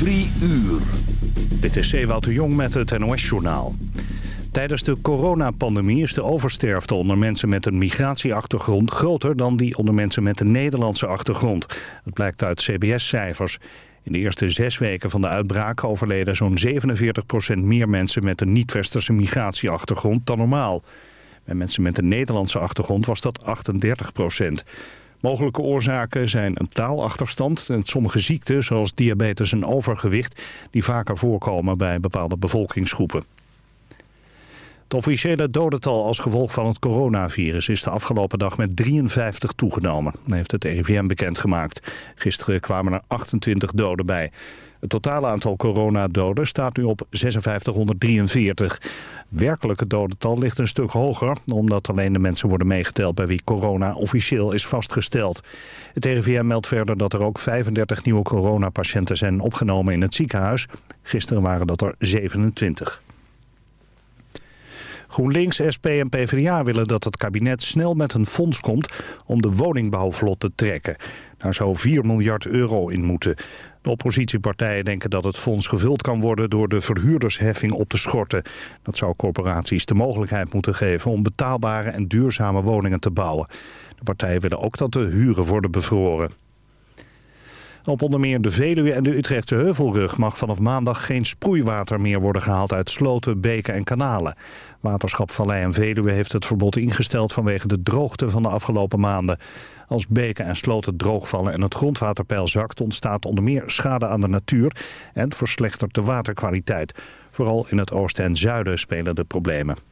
Drie uur. Dit is Ewout de Jong met het NOS-journaal. Tijdens de coronapandemie is de oversterfte onder mensen met een migratieachtergrond groter dan die onder mensen met een Nederlandse achtergrond. Dat blijkt uit CBS-cijfers. In de eerste zes weken van de uitbraak overleden zo'n 47% meer mensen met een niet-westerse migratieachtergrond dan normaal. Bij mensen met een Nederlandse achtergrond was dat 38%. Mogelijke oorzaken zijn een taalachterstand en sommige ziekten zoals diabetes en overgewicht die vaker voorkomen bij bepaalde bevolkingsgroepen. Het officiële dodental als gevolg van het coronavirus is de afgelopen dag met 53 toegenomen, heeft het RIVM bekendgemaakt. Gisteren kwamen er 28 doden bij. Het totale aantal coronadoden staat nu op 5643. Werkelijke dodental ligt een stuk hoger... omdat alleen de mensen worden meegeteld bij wie corona officieel is vastgesteld. Het RIVM meldt verder dat er ook 35 nieuwe coronapatiënten zijn opgenomen in het ziekenhuis. Gisteren waren dat er 27. GroenLinks, SP en PvdA willen dat het kabinet snel met een fonds komt om de woningbouw vlot te trekken. Daar zou 4 miljard euro in moeten. De oppositiepartijen denken dat het fonds gevuld kan worden door de verhuurdersheffing op te schorten. Dat zou corporaties de mogelijkheid moeten geven om betaalbare en duurzame woningen te bouwen. De partijen willen ook dat de huren worden bevroren. Op onder meer de Veluwe en de Utrechtse Heuvelrug mag vanaf maandag geen sproeiwater meer worden gehaald uit sloten, beken en kanalen. Waterschap Vallei en Veluwe heeft het verbod ingesteld vanwege de droogte van de afgelopen maanden. Als beken en sloten droogvallen en het grondwaterpeil zakt... ontstaat onder meer schade aan de natuur en verslechtert de waterkwaliteit. Vooral in het oosten en zuiden spelen de problemen.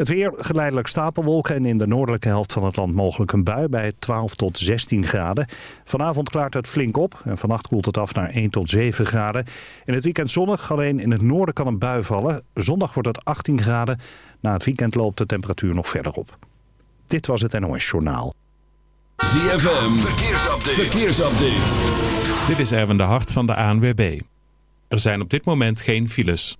Het weer, geleidelijk stapelwolken en in de noordelijke helft van het land mogelijk een bui bij 12 tot 16 graden. Vanavond klaart het flink op en vannacht koelt het af naar 1 tot 7 graden. In het weekend zonnig, alleen in het noorden kan een bui vallen. Zondag wordt het 18 graden. Na het weekend loopt de temperatuur nog verder op. Dit was het NOS Journaal. ZFM, verkeersupdate. verkeersupdate. Dit is Erwin de Hart van de ANWB. Er zijn op dit moment geen files.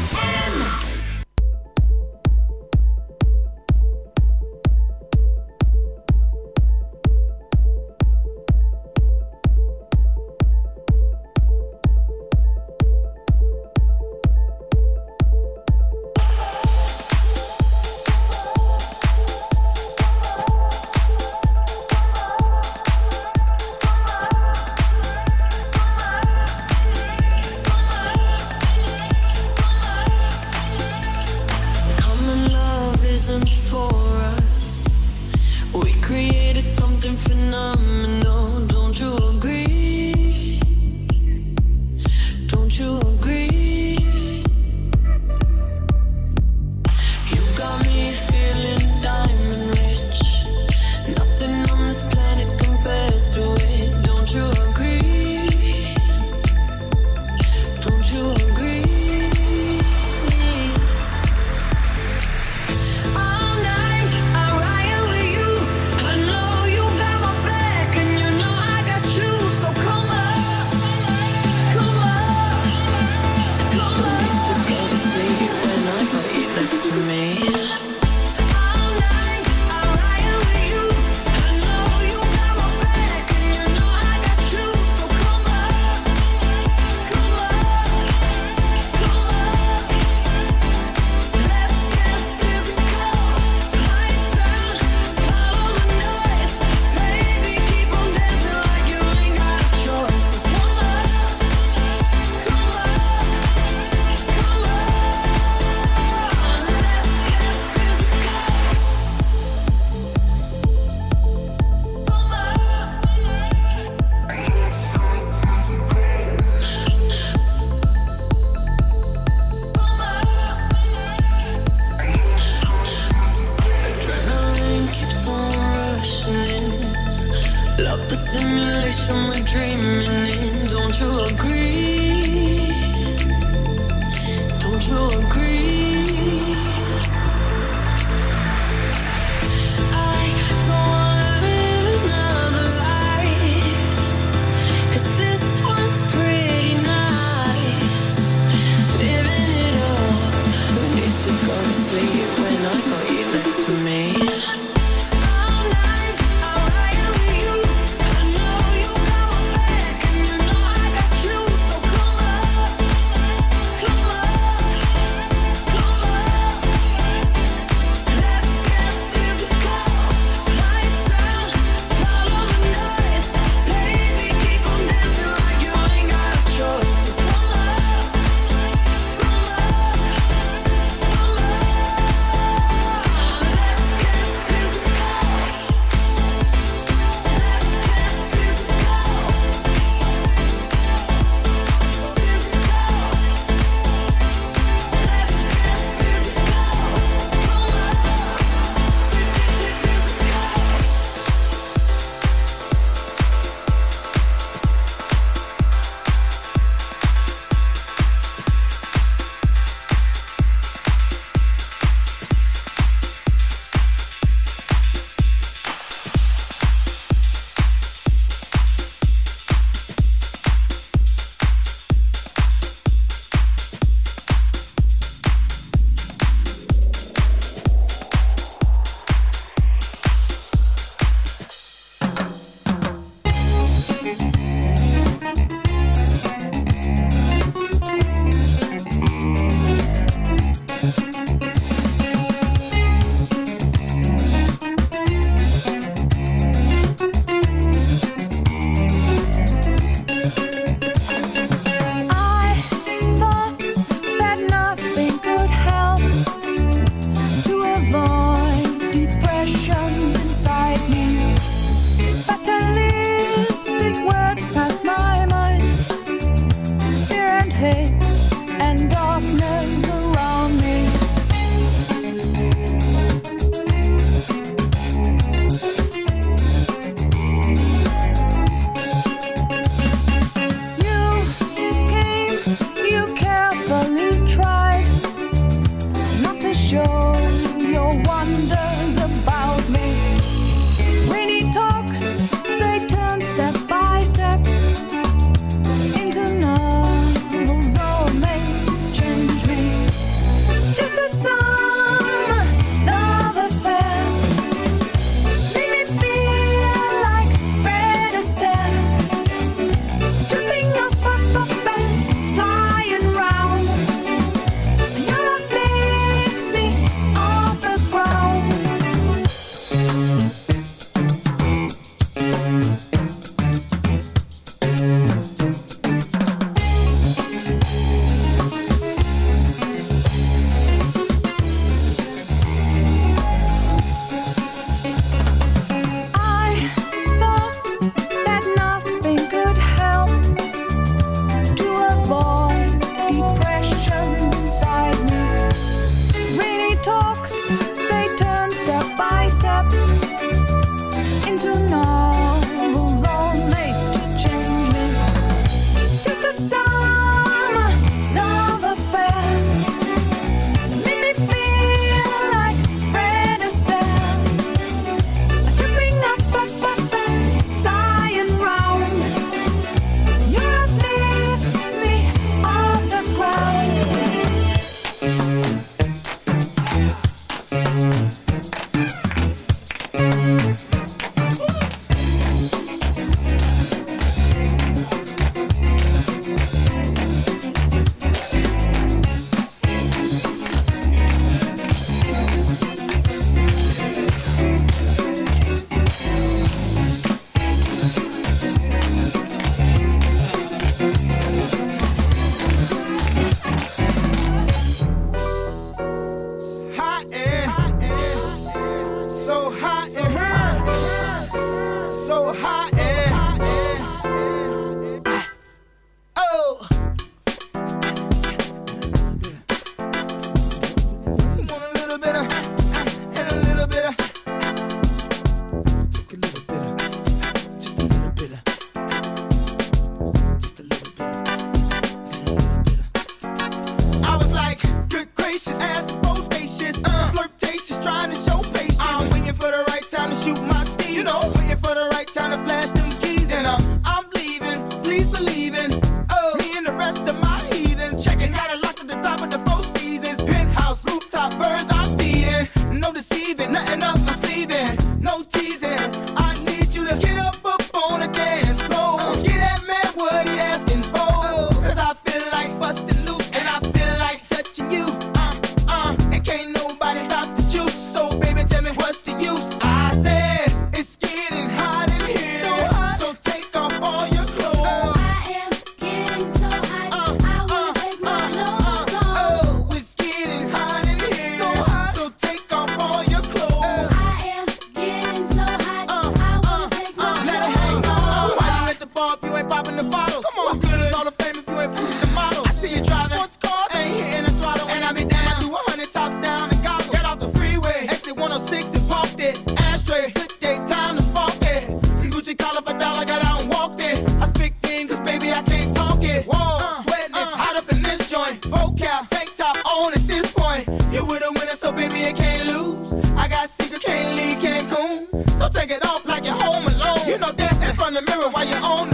take it off like you're home alone. You know, dance in front of the mirror while you're on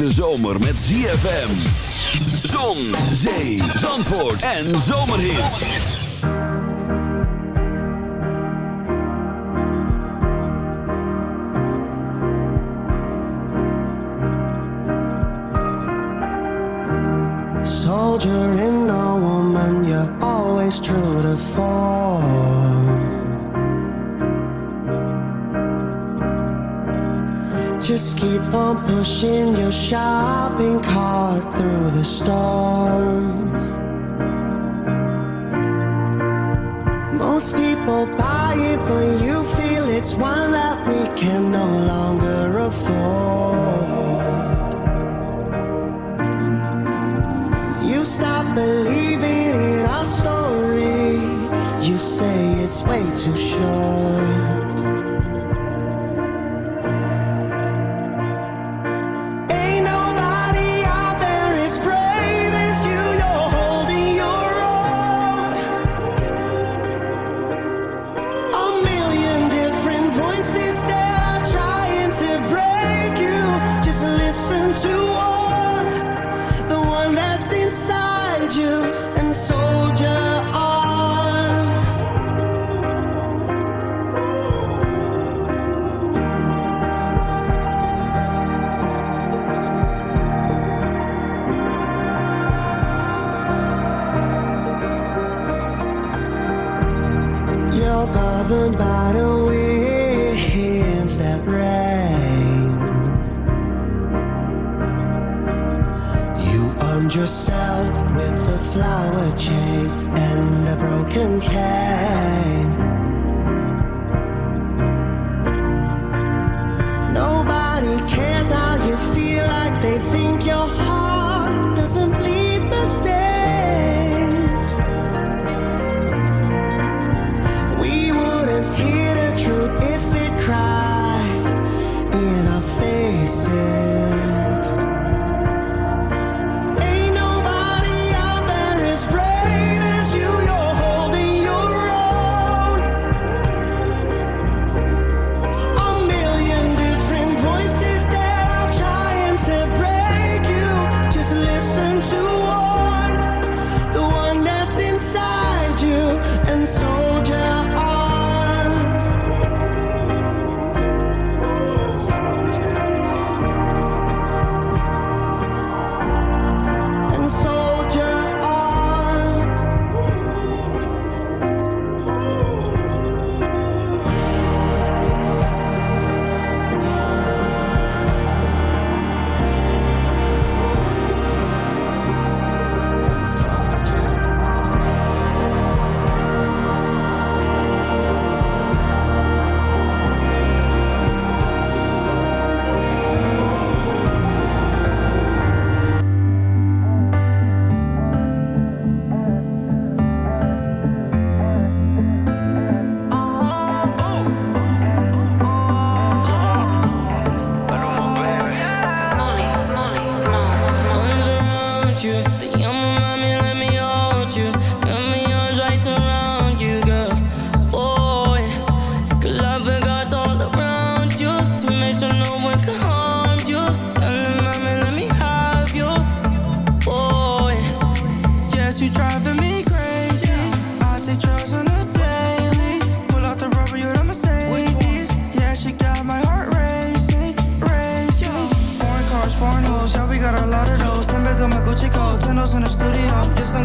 hete zomer met ZFM. Zon, zee, zandvoort en zomerhits. Soldier in a woman, you're always true to form. Just keep on pushing rain. You armed yourself with a flower chain and a broken cane.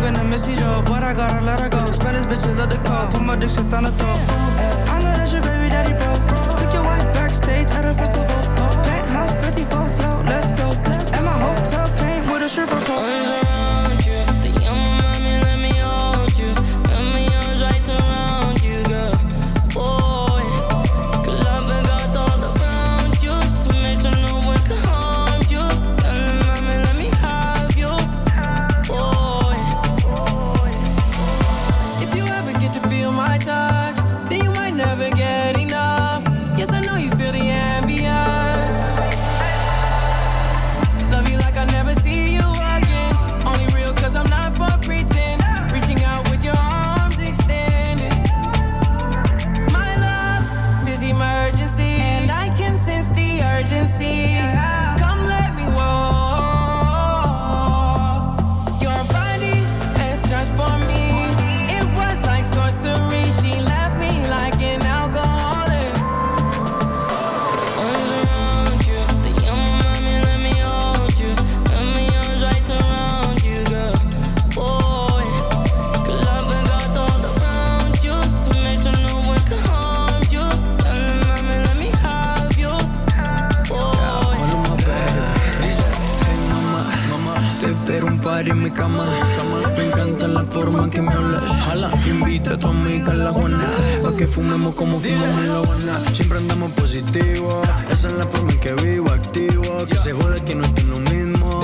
been a missy though, but I gotta let her go. Spanish bitch, love the car. Put my dick shit on the top. I know that's your baby daddy, bro. Took your wife backstage at a festival. Penthouse 54 float, let's go. And my hotel came with a stripper pole. en mi cama. Me encanta la forma en que me hablas. Jala, invita a tu amiga a la Juana. Pa' que fumemos como fumamos en la Habana. Siempre andamos positivos. Esa es la forma en que vivo, activo. Que se jode que no estoy lo mismo.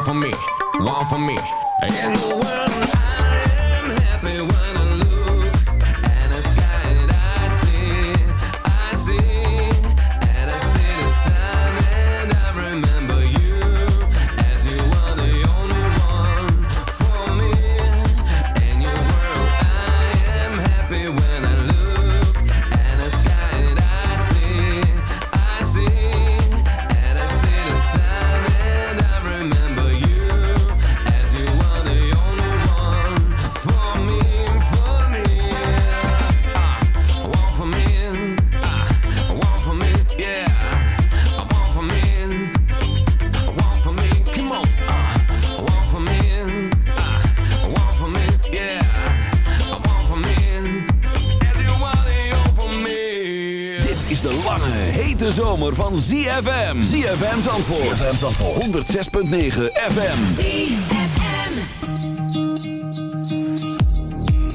one for me, one for me. In the world, I am happy. van ZFM. ZFM Zandvoort. ZFM Zandvoort. 106.9 FM. ZFM.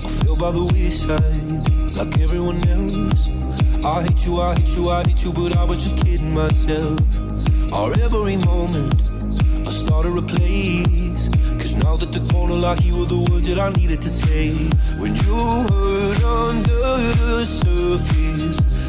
I feel by the wayside, like everyone else. I hate you, I hate you, I hate you, but I was just kidding myself. Our every moment, I started a place. Cause now that the corner lock, you were the words that I needed to say. When you were under the surface.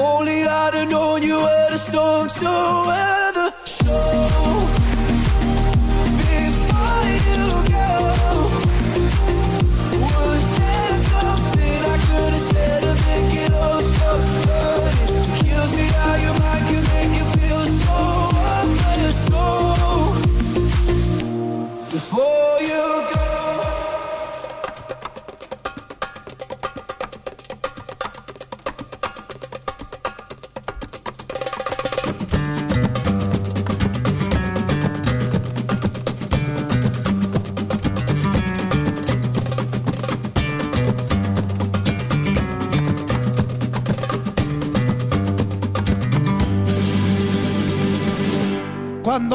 only I'd have known you were the storm to well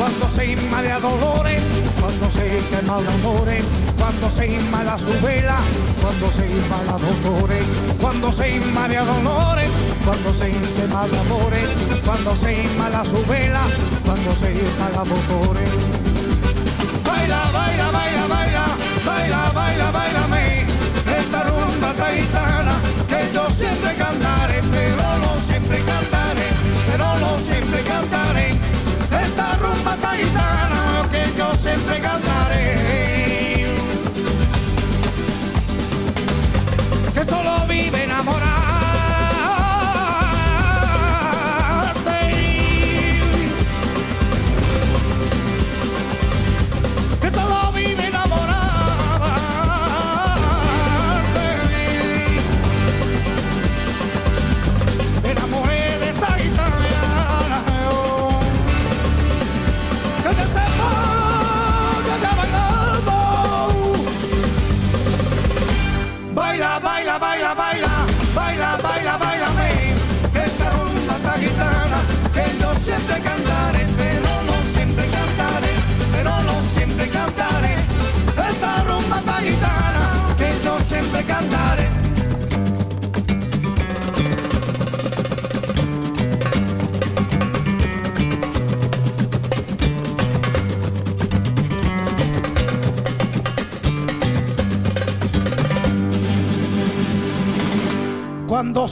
cuando se inmala dolores, cuando se quema amores, cuando se inmala su vela, cuando se inmala dolores, cuando se inmala dolores, cuando se quema amores, cuando se inmala su vela, cuando se inmala dolores. Baila, baila, baila, baila, baila, baila, baila, me, esta rumba taitana que yo siempre canto.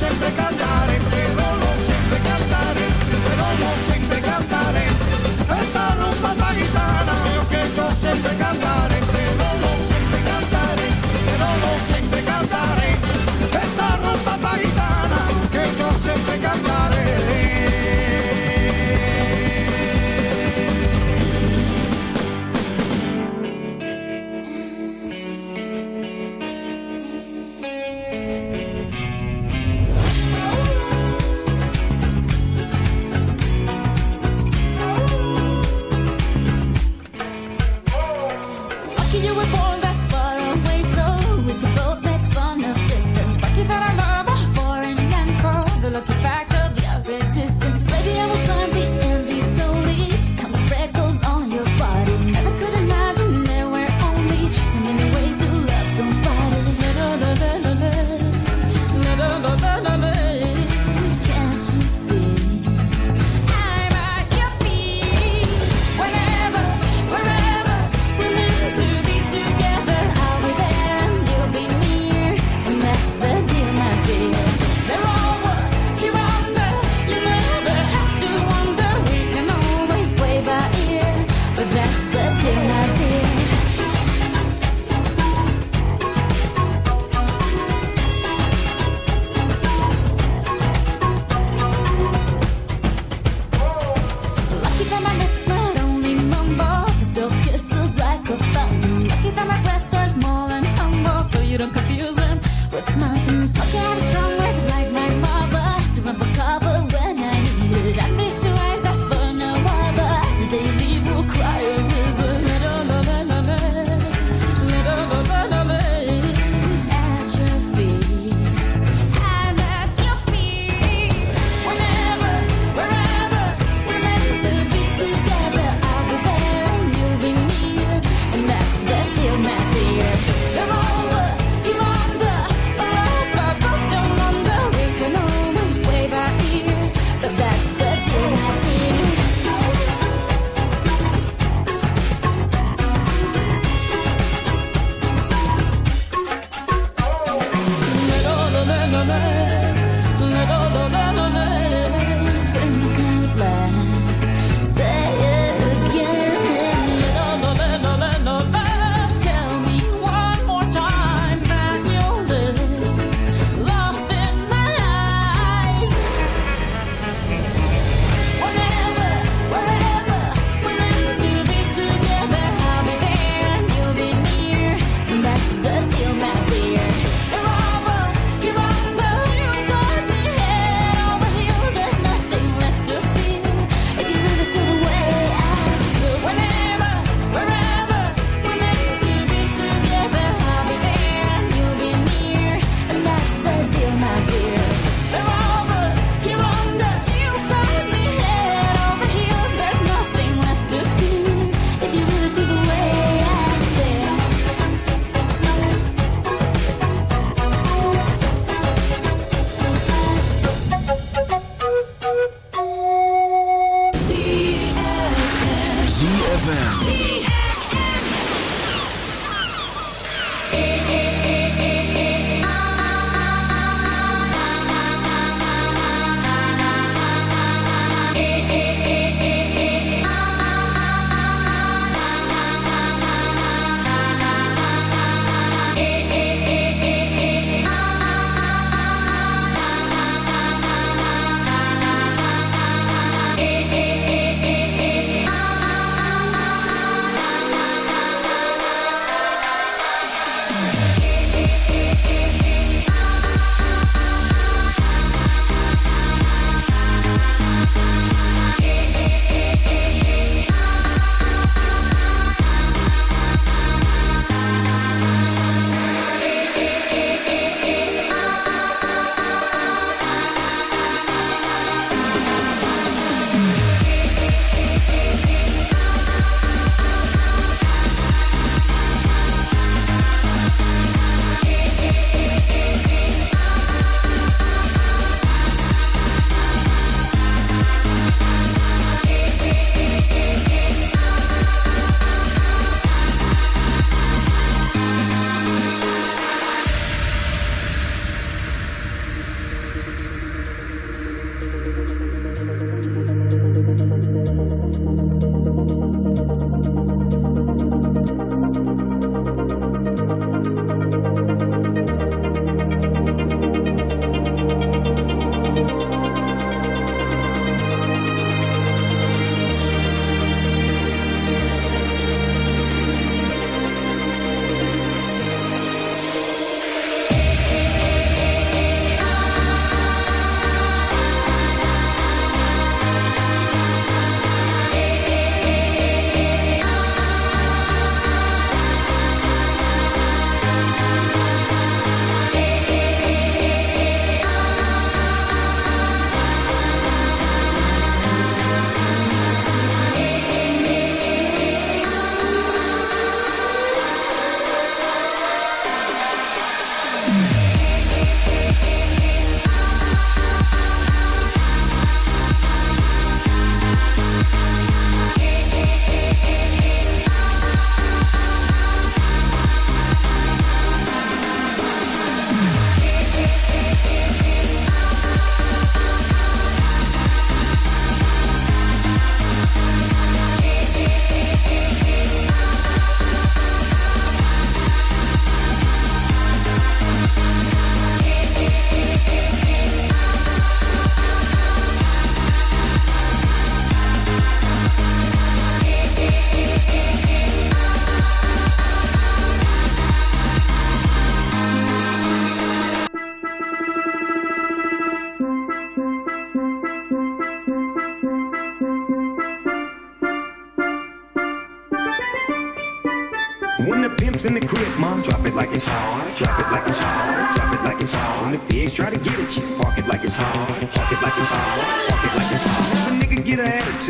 sempre cantar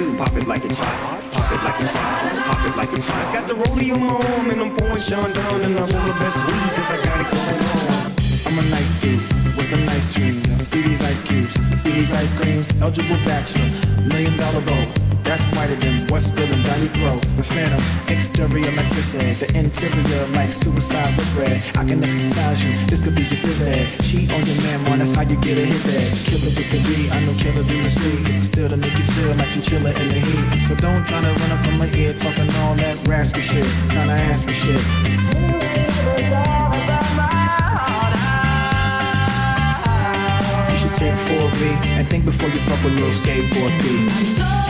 attitude, pop it like it's hot. Pop it like it's hot. Pop it like it's hot. Got the rollie on my arm and I'm pouring Sean down and I roll the best weed cause I got it going on. I'm a nice dude with some nice dreams. See these ice cubes, see these ice creams. Eligible bachelor, million dollar bow. That's whiter than Westfield and Valley Throw. The phantom, exterior like fish eggs. The interior like suicide was red. I can exercise you, this could be your phys ed. Cheat on your man, man, that's how you get a his head. Killer with the weed, I know killers in the street. Still to make you feel like chillin' in the heat. So don't try to run up on my ear talking all that raspy shit. Tryna ask me shit. You should take 4B and think before you fuck with little skateboard B.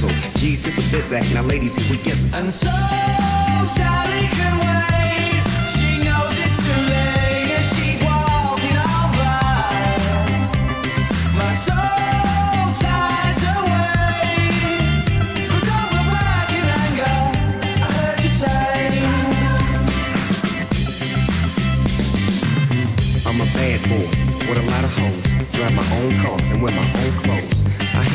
Shizzle. G's to the biz act. Now, ladies, here we guess. And so Sally can wait. She knows it's too late and she's walking on by. My soul sighs away. But don't look back in. I heard you say. I'm a bad boy with a lot of hoes. Drive my own cars and wear my own clothes.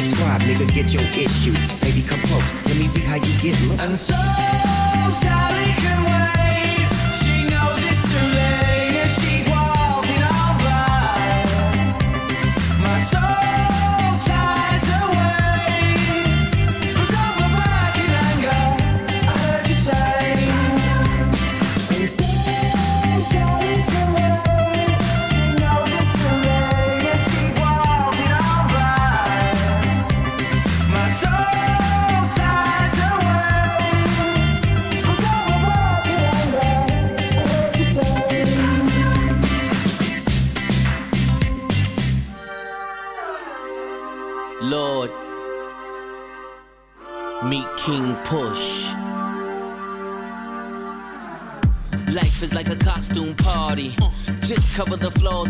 Subscribe, nigga, get your issue. Baby, come close, let me see how you get look. And so Sally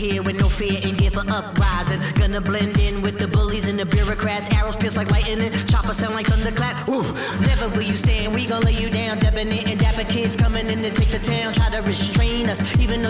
here with no fear and gear for uprising. Gonna blend in with the bullies and the bureaucrats. Arrows pierce like lightning, chopper sound like thunderclap. Ooh, never will you stand. We gonna lay you down. Debonair and dapper kids coming in to take the town. Try to restrain us, even though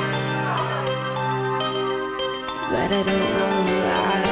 I don't know. I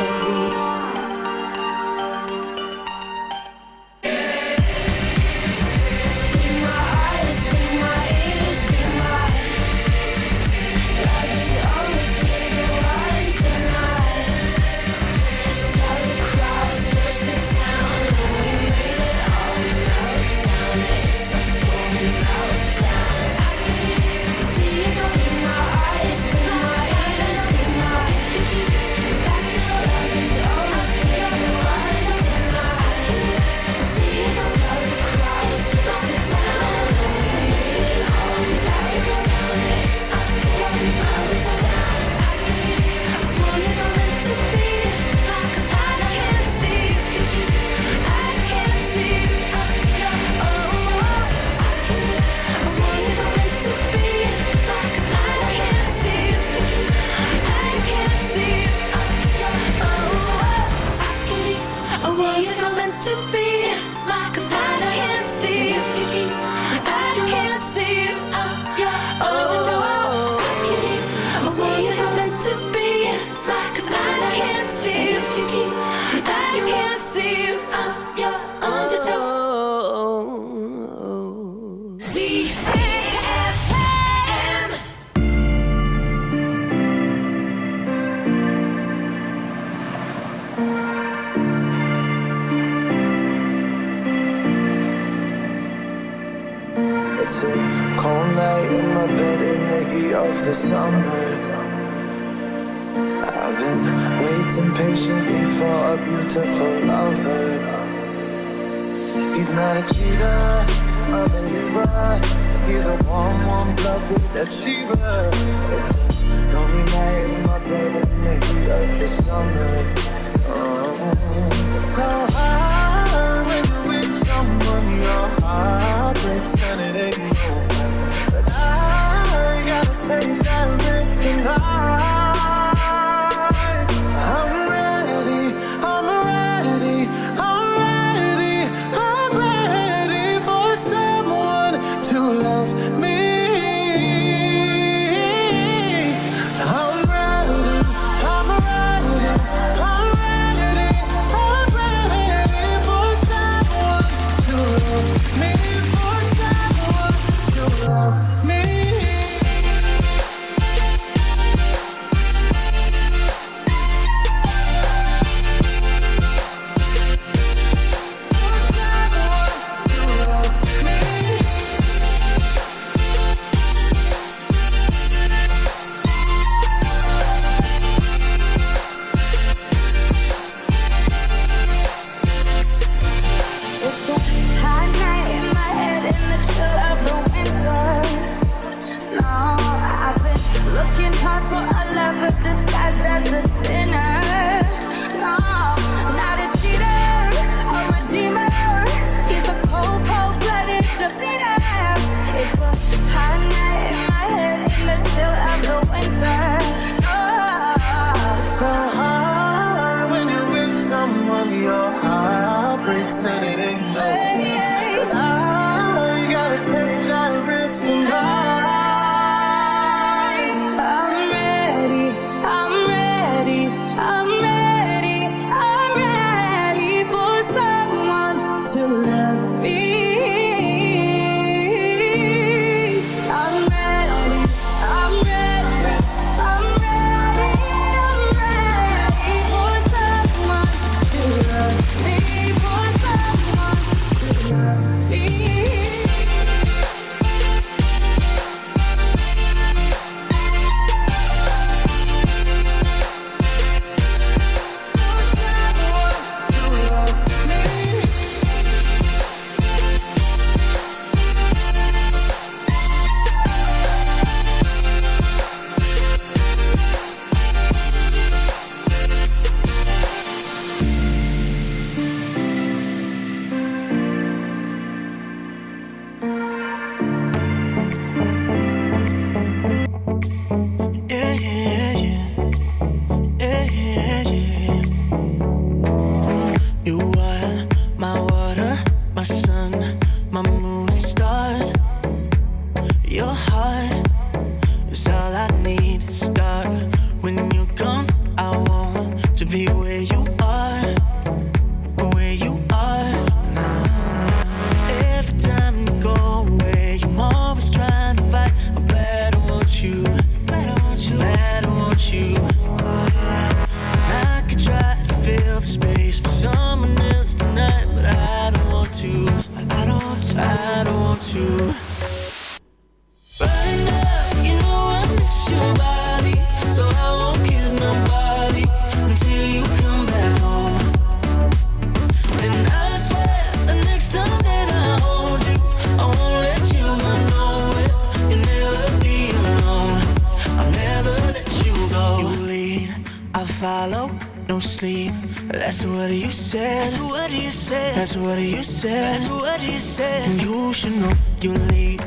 and you should know you leave.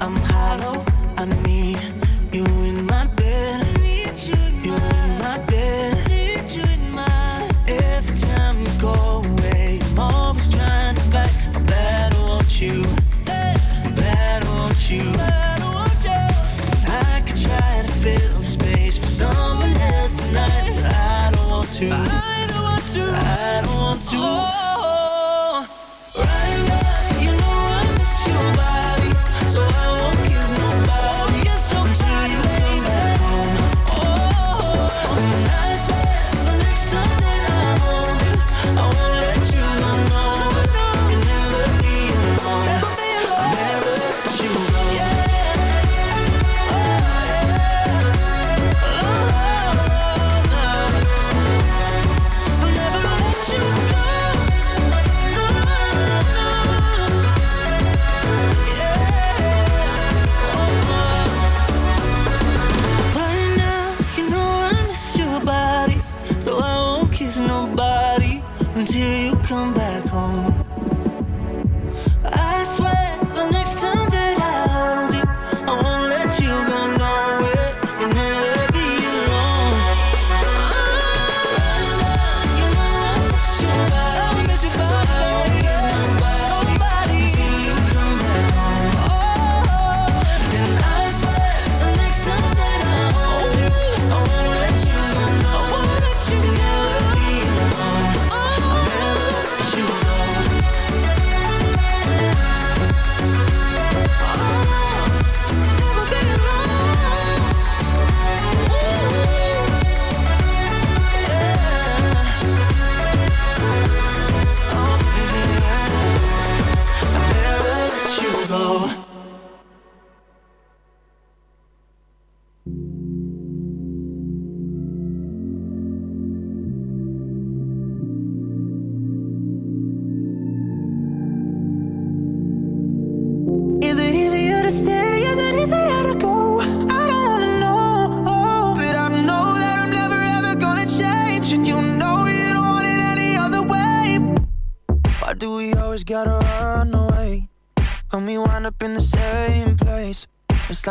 I'm hollow, I need.